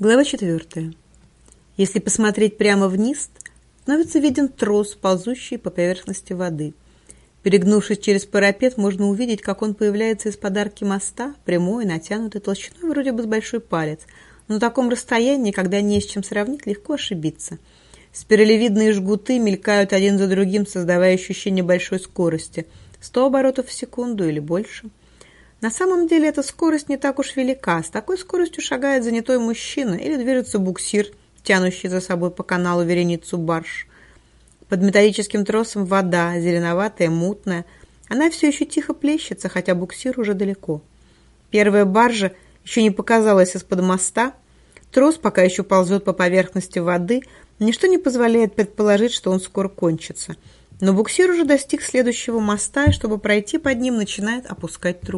Глава 4. Если посмотреть прямо вниз, становится виден трос, ползущий по поверхности воды. Перегнувшись через парапет, можно увидеть, как он появляется из подарки моста, прямой, натянутый, толщиной вроде бы с большой палец. Но на таком расстоянии, когда не с чем сравнить, легко ошибиться. Спиралевидные жгуты мелькают один за другим, создавая ощущение большой скорости. 100 оборотов в секунду или больше – на самом деле эта скорость не так уж велика. С такой скоростью шагает занятой мужчина или движется буксир, тянущий за собой по каналу вереницу барж. Под металлическим тросом вода, зеленоватая, мутная. Она все еще тихо плещется, хотя буксир уже далеко. Первая баржа еще не показалась из-под моста. Трос пока еще ползет по поверхности воды. Ничто не позволяет предположить, что он скоро кончится. Но буксир уже достиг следующего моста, и чтобы пройти под ним, начинает опускать трубу.